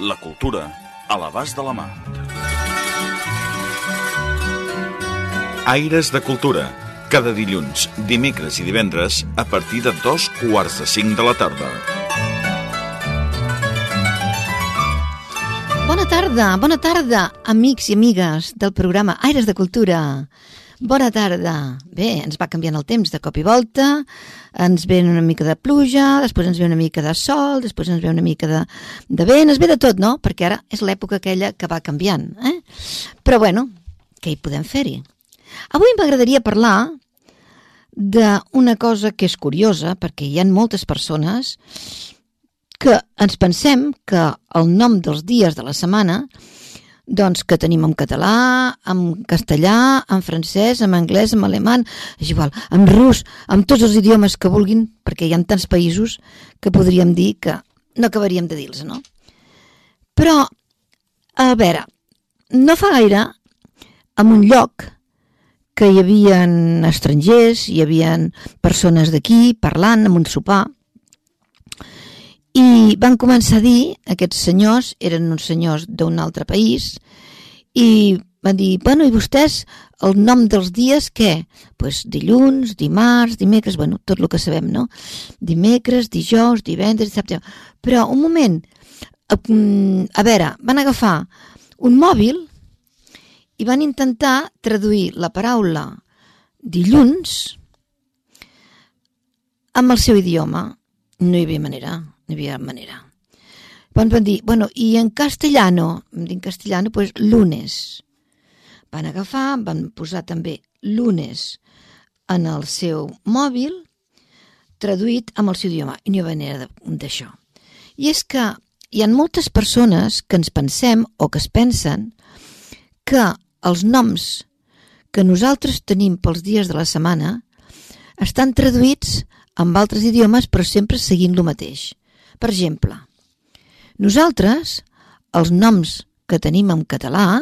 La cultura a l'abast de la mà. Aires de Cultura. Cada dilluns, dimecres i divendres a partir de dos quarts de cinc de la tarda. Bona tarda, bona tarda, amics i amigues del programa Aires de Cultura. Bona tarda. Bé, ens va canviant el temps de cop i volta, ens ve una mica de pluja, després ens ve una mica de sol, després ens ve una mica de, de vent, ens ve de tot, no? Perquè ara és l'època aquella que va canviant, eh? Però bueno, què hi podem fer-hi? Avui m'agradaria parlar d'una cosa que és curiosa, perquè hi ha moltes persones que ens pensem que el nom dels dies de la setmana doncs que tenim en català, en castellà, en francès, en anglès, en alemany, és igual, en rus, amb tots els idiomes que vulguin, perquè hi ha tants països que podríem dir que no acabaríem de dir-los, no? Però, a veure, no fa gaire, en un lloc que hi havia estrangers, hi havia persones d'aquí parlant en un sopar, i van començar a dir, aquests senyors, eren uns senyors d'un altre país, i van dir, bueno, i vostès, el nom dels dies, què? pues dilluns, dimarts, dimecres, bueno, tot el que sabem, no? Dimecres, dijous, divendres, dissabte... Però, un moment, a, a veure, van agafar un mòbil i van intentar traduir la paraula dilluns amb el seu idioma. No hi havia manera no havia manera. Van, van dir, bueno, i en castellano, en castellano, pues lunes. Van agafar, van posar també lunes en el seu mòbil, traduït amb el seu idioma, i no hi ha manera d'això. I és que hi ha moltes persones que ens pensem o que es pensen que els noms que nosaltres tenim pels dies de la setmana estan traduïts amb altres idiomes però sempre seguint el mateix. Per exemple, nosaltres, els noms que tenim en català,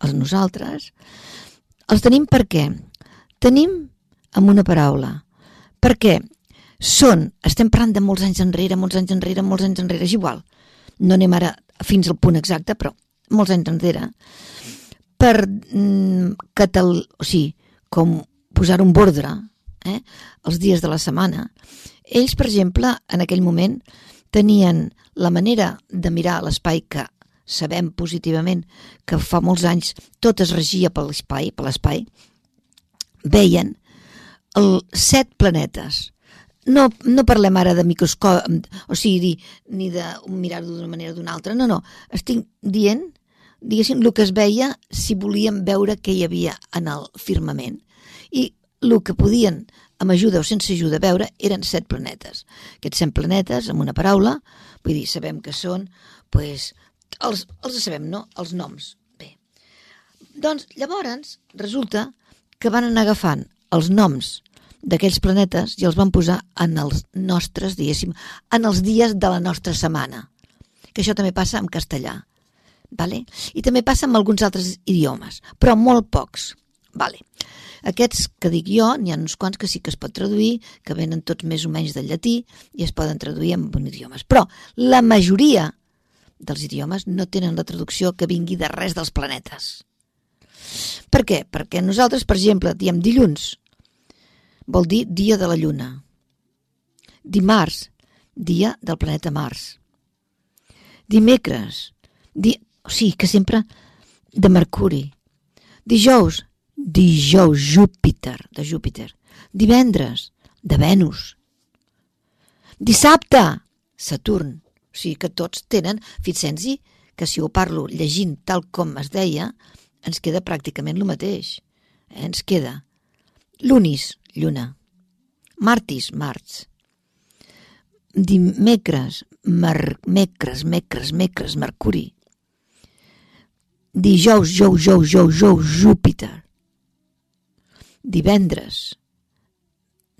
els nosaltres, els tenim per què? Tenim amb una paraula. Perquè són, estem parlant de molts anys enrere, molts anys enrere, molts anys enrere, és igual. No anem ara fins al punt exacte, però molts anys enrere, per mm, catal... o sigui, com posar un bordre, eh, els dies de la setmana, ells, per exemple, en aquell moment, tenien la manera de mirar l'espai que sabem positivament que fa molts anys tot es regia per l'espai, per l'espai, veien els set planetes. No, no parlem ara de microscop, o sigui, ni de mirar-ho d'una manera o d'una altra, no, no. Estic dient, diguéssim, el que es veia si volíem veure què hi havia en el firmament. I el que podien amb ajuda o sense ajuda veure, eren set planetes. Aquests set planetes, amb una paraula, vull dir, sabem que són, pues, els, els sabem, no? Els noms. Bé. Doncs, llavors, resulta que van anar agafant els noms d'aquells planetes i els van posar en els nostres, diguéssim, en els dies de la nostra setmana. Que això també passa en castellà. Vale? I també passa amb alguns altres idiomes, però molt pocs. Vale. Aquests que dic jo, n'hi ha uns quants que sí que es pot traduir, que venen tots més o menys del llatí i es poden traduir en bons idiomes. Però la majoria dels idiomes no tenen la traducció que vingui de res dels planetes. Per què? Perquè nosaltres, per exemple, diem dilluns, vol dir dia de la lluna. Dimarts, dia del planeta Mars. Dimecres, di... o sigui que sempre de Mercuri. Dijous, Dijous, Júpiter, de Júpiter. Divendres, de Venus. Dissabte, Saturn. O sigui que tots tenen, fixem-hi, que si ho parlo llegint tal com es deia, ens queda pràcticament el mateix. Eh? Ens queda lunis, lluna. Martis, marts. Dimecres, mer, mecres, mecres, mecres, mercuri. dijous, jou, jou, jou, jou, Júpiter. Divendres,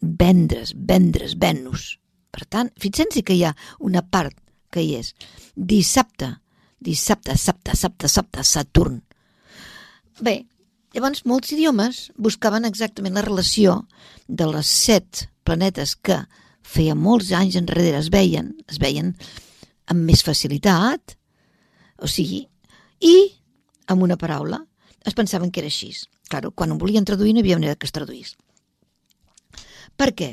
vendres, vendres, Venus. Per tant, fixem-se que hi ha una part que hi és. Dissabte, dissabte, sabte, sabte, sabte, Saturn. Bé, llavors molts idiomes buscaven exactament la relació de les set planetes que feia molts anys enrere es veien, es veien amb més facilitat, o sigui, i amb una paraula es pensaven que era així. Claro, quan ho volien traduir no hi havia manera que es traduís. Per què?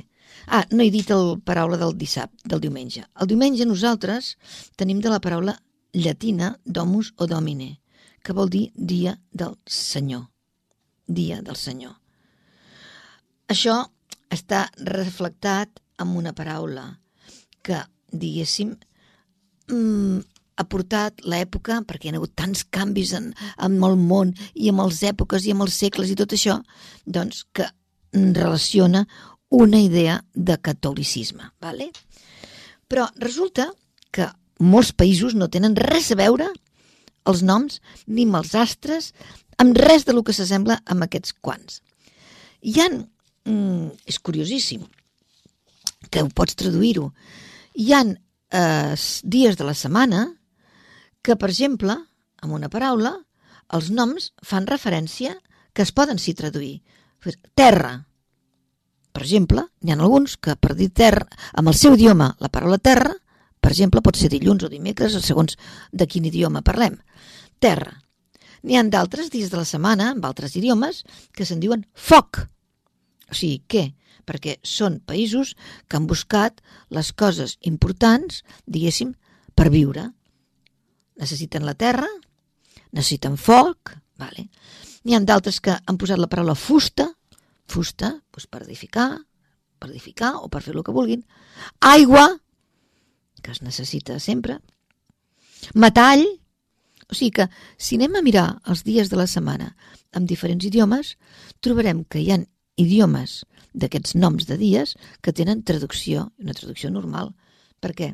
Ah, no he dit el paraula del dissabte, del diumenge. El diumenge nosaltres tenim de la paraula llatina domus o domine, que vol dir dia del Senyor. Dia del Senyor. Això està reflectat amb una paraula que, diguéssim, mm, ha portat l'època, perquè hi ha hagut tants canvis en, en el món i amb les èpoques i amb els segles i tot això, doncs que relaciona una idea de catolicisme. ¿vale? Però resulta que molts països no tenen res a veure els noms ni amb els astres, amb res de lo que s'assembla amb aquests quants. Hi han, mm, és curiosíssim, que ho pots traduir-ho, hi han eh, dies de la setmana que, per exemple, amb una paraula, els noms fan referència que es poden sí traduir. Terra. Per exemple, n'hi ha alguns que per dir terra, amb el seu idioma, la paraula terra, per exemple, pot ser dilluns o dimecres, segons de quin idioma parlem. Terra. N'hi han d'altres dies de la setmana, amb altres idiomes, que se'n diuen foc. O sigui, què? Perquè són països que han buscat les coses importants, diguéssim, per viure necessiten la terra, necessiten foc, vale. N'hi ha d'altres que han posat la paraula fusta, fusta, doncs per edificar, per edificar o per fer el que vulguin. Aigua, que es necessita sempre. Metall, o sigui que si anem a mirar els dies de la setmana amb diferents idiomes, trobarem que hi ha idiomes d'aquests noms de dies que tenen traducció, una traducció normal. Per què?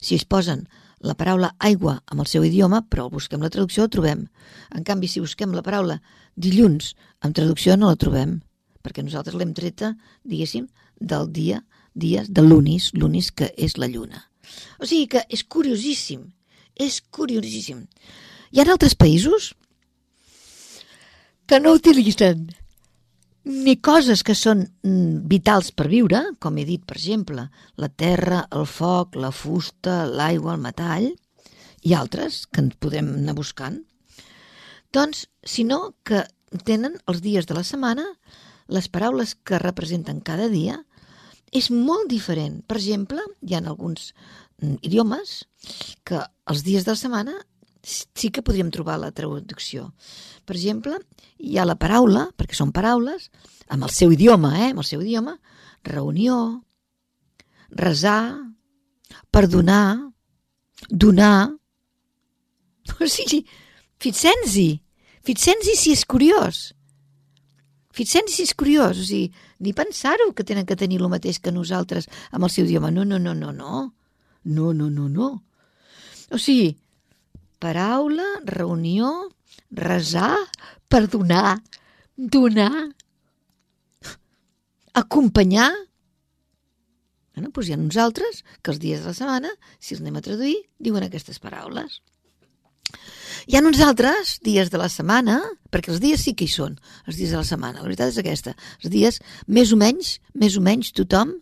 Si es posen la paraula aigua amb el seu idioma, però busquem la traducció, la trobem. En canvi, si busquem la paraula dilluns amb traducció, no la trobem, perquè nosaltres l'hem treta, diguéssim, del dia, dies de l'unis, l'unis que és la lluna. O sigui que és curiosíssim, és curiosíssim. Hi ha altres països que no utilitzen ni coses que són mm, vitals per viure, com he dit, per exemple, la terra, el foc, la fusta, l'aigua, el metall, i altres que ens podem anar buscant, doncs, sinó que tenen els dies de la setmana, les paraules que representen cada dia, és molt diferent. Per exemple, hi ha alguns mm, idiomes que els dies de la setmana sí que podríem trobar la traducció. Per exemple, hi ha la paraula, perquè són paraules, amb el seu idioma, eh? amb el seu idioma, reunió, resar, perdonar, donar... O sigui, fixem-hi, fixem-hi si és curiós. Fixem si és curiós, o sigui, ni pensar-ho que tenen que tenir el mateix que nosaltres amb el seu idioma. No, no, no, no, no. No, no, no, no. O sigui, paraula, reunió, resar, perdonar, donar, acompanyar. Bueno, doncs hi ha uns altres que els dies de la setmana, si els anem a traduir, diuen aquestes paraules. Hi ha uns altres dies de la setmana, perquè els dies sí que hi són, els dies de la setmana, la veritat és aquesta. Els dies, més o menys, més o menys tothom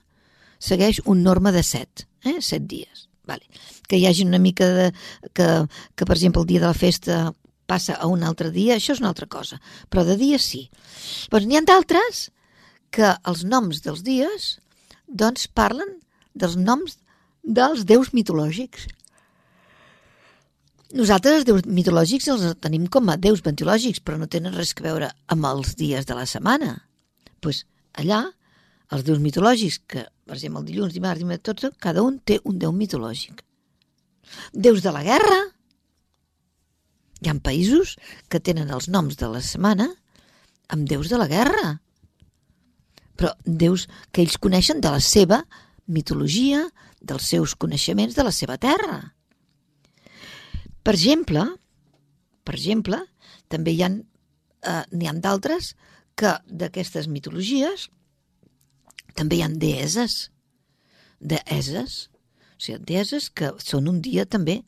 segueix un norma de set, eh? set dies. Vale. Que hi hagi una mica de... Que, que, per exemple, el dia de la festa passa a un altre dia, això és una altra cosa. Però de dia sí. Doncs n'hi ha d'altres que els noms dels dies doncs parlen dels noms dels déus mitològics. Nosaltres els déus mitològics els tenim com a déus mitològics, però no tenen res a veure amb els dies de la setmana. Doncs pues allà, els déus mitològics, que per exemple el dilluns, dimarts, dimarts, tots, cada un té un déu mitològic. Déus de la guerra. Hi ha països que tenen els noms de la setmana amb déus de la guerra. Però déus que ells coneixen de la seva mitologia, dels seus coneixements de la seva terra. Per exemple, per exemple, també hi ha, eh, ha d'altres que d'aquestes mitologies també hi ha deeses. Deeses. O sigui, deeses que són un dia també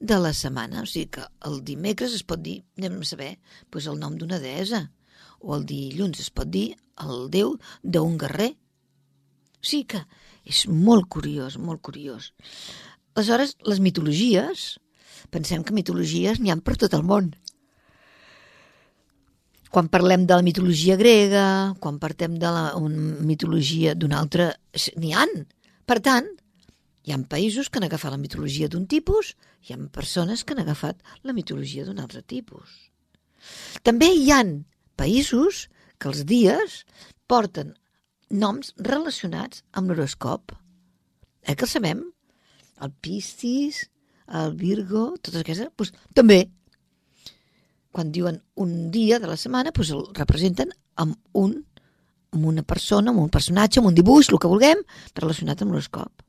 de la setmana. O sigui que el dimecres es pot dir, anem a saber, doncs el nom d'una deessa. O el dilluns es pot dir el déu d'un guerrer. O sigui que és molt curiós, molt curiós. Aleshores, les mitologies, pensem que mitologies n'hi ha per tot el món. Quan parlem de la mitologia grega, quan parlem de la una mitologia d'una altra, n'hi han. Per tant, hi ha països que han agafat la mitologia d'un tipus, hi ha persones que han agafat la mitologia d'un altre tipus. També hi han països que els dies porten noms relacionats amb l'horoscop. Eh que el sabem? El Piscis, el Virgo, totes aquestes, doncs, també quan diuen un dia de la setmana, doncs el representen amb un amb una persona, amb un personatge, amb un dibuix, el que vulguem, relacionat amb l'horoscop.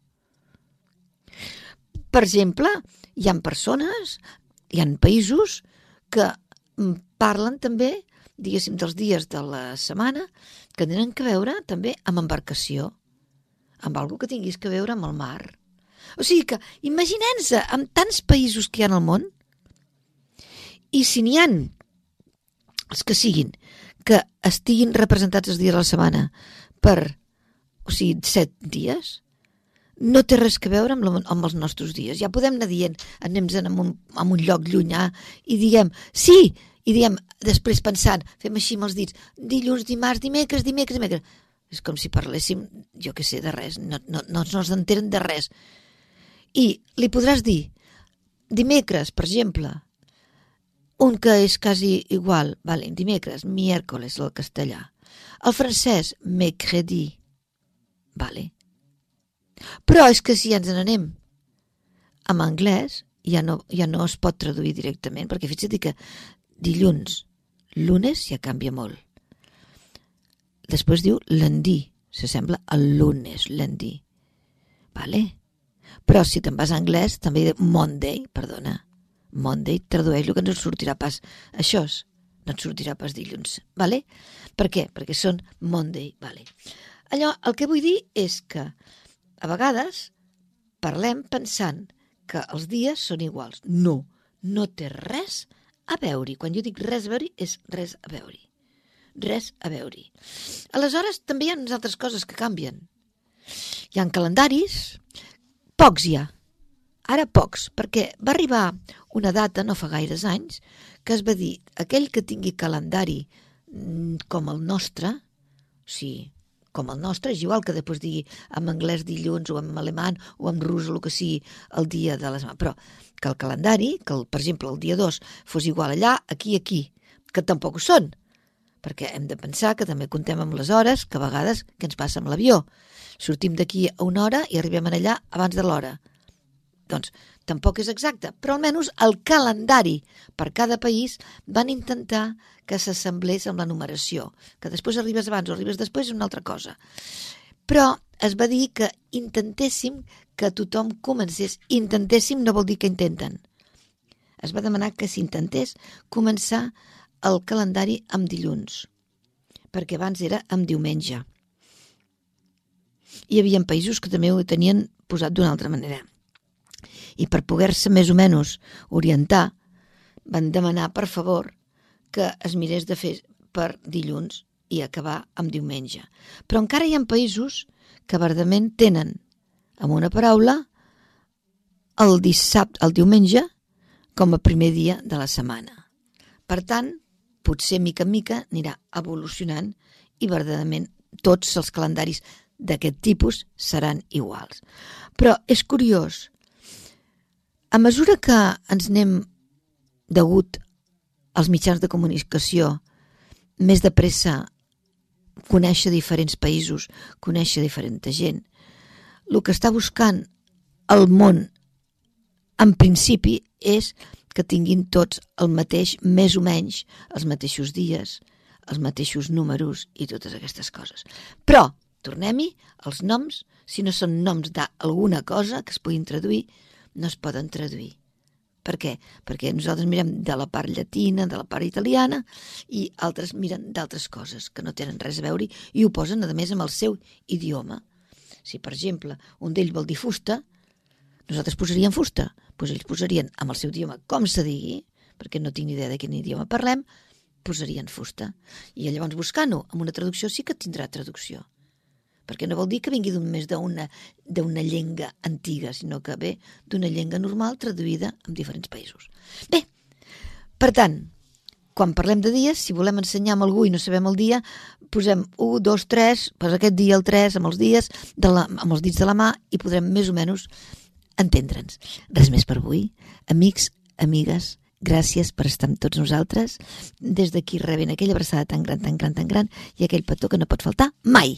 Per exemple, hi han persones, hi han països que parlen també, diguéssim, dels dies de la setmana que tenen que veure també amb embarcació, amb algo que tinguis que veure amb el mar. O sigui que, imaginem-se, amb tants països que hi ha al món, i si n'hi han els que siguin, que estiguin representats els dies de la setmana per, o sigui, set dies, no té res que veure amb, la, amb els nostres dies. Ja podem anar dient, anem en un, en un lloc llunyà i diguem, sí, i diem, després pensant, fem així amb els dits, dilluns, dimarts, dimecres, dimecres, dimecres. És com si parléssim, jo que sé, de res, no, no, no, no s'enteren de res. I li podràs dir, dimecres, per exemple, un que és quasi igual, vale, dimecres, miércoles, el castellà. El francès, mercredi, vale. Però és que si ja ens n'anem amb anglès, ja no, ja no es pot traduir directament, perquè fixa't que dilluns, lunes ja canvia molt. Després diu lundi, s'assembla al lunes, lundi. Vale? Però si te'n vas a anglès, també Monday, perdona. Monday tradueix el que no et sortirà pas. Això no et sortirà pas dilluns, vale? Per què? Perquè són Monday, vale? Allò, el que vull dir és que a vegades parlem pensant que els dies són iguals. No, no té res a veure-hi. Quan jo dic res a veure és res a veure-hi. Res a veure-hi. Aleshores, també hi ha unes altres coses que canvien. Hi ha calendaris, pocs hi ha, Ara pocs, perquè va arribar una data, no fa gaires anys, que es va dir, aquell que tingui calendari mm, com el nostre, sí, com el nostre, és igual que després digui en anglès dilluns o en alemany o en rus o el que sigui el dia de la setmana, però que el calendari, que el, per exemple el dia 2 fos igual allà, aquí aquí, que tampoc ho són, perquè hem de pensar que també contem amb les hores, que a vegades que ens passa amb l'avió. Sortim d'aquí a una hora i arribem allà abans de l'hora. Doncs tampoc és exacte, però almenys el calendari per cada país van intentar que s'assemblés amb la numeració, que després arribes abans o arribes després és una altra cosa. Però es va dir que intentéssim que tothom comencés. Intentéssim no vol dir que intenten. Es va demanar que s'intentés començar el calendari amb dilluns, perquè abans era amb diumenge. Hi havia països que també ho tenien posat d'una altra manera i per poder-se més o menys orientar van demanar per favor que es mirés de fer per dilluns i acabar amb diumenge. Però encara hi ha països que verdament tenen amb una paraula el dissabte, el diumenge, com a primer dia de la setmana. Per tant, potser mica en mica anirà evolucionant i verdaderament tots els calendaris d'aquest tipus seran iguals. Però és curiós a mesura que ens anem degut als mitjans de comunicació més de pressa conèixer diferents països, conèixer diferent gent, el que està buscant el món en principi és que tinguin tots el mateix, més o menys, els mateixos dies, els mateixos números i totes aquestes coses. Però, tornem-hi, els noms, si no són noms d'alguna cosa que es puguin traduir, no es poden traduir. Per què? Perquè nosaltres mirem de la part llatina, de la part italiana, i altres miren d'altres coses que no tenen res a veure i ho posen, a més, amb el seu idioma. Si, per exemple, un d'ells vol dir fusta, nosaltres posaríem fusta, doncs ells posarien amb el seu idioma com se digui, perquè no tinc idea de quin idioma parlem, posarien fusta. I llavors buscant-ho amb una traducció sí que tindrà traducció. Perquè no vol dir que vingui només d'una llengua antiga, sinó que ve d'una llengua normal traduïda en diferents països. Bé, per tant, quan parlem de dies, si volem ensenyar amb algú i no sabem el dia, posem 1, 2, 3, per aquest dia el 3 amb els dies, de la, amb els dits de la mà i podrem més o menys entendre'ns. Res més per avui. Amics, amigues, Gràcies per estar amb tots nosaltres. Des d'aquí rebent aquella abraçada tan gran, tan gran, tan gran i aquell petó que no pot faltar mai.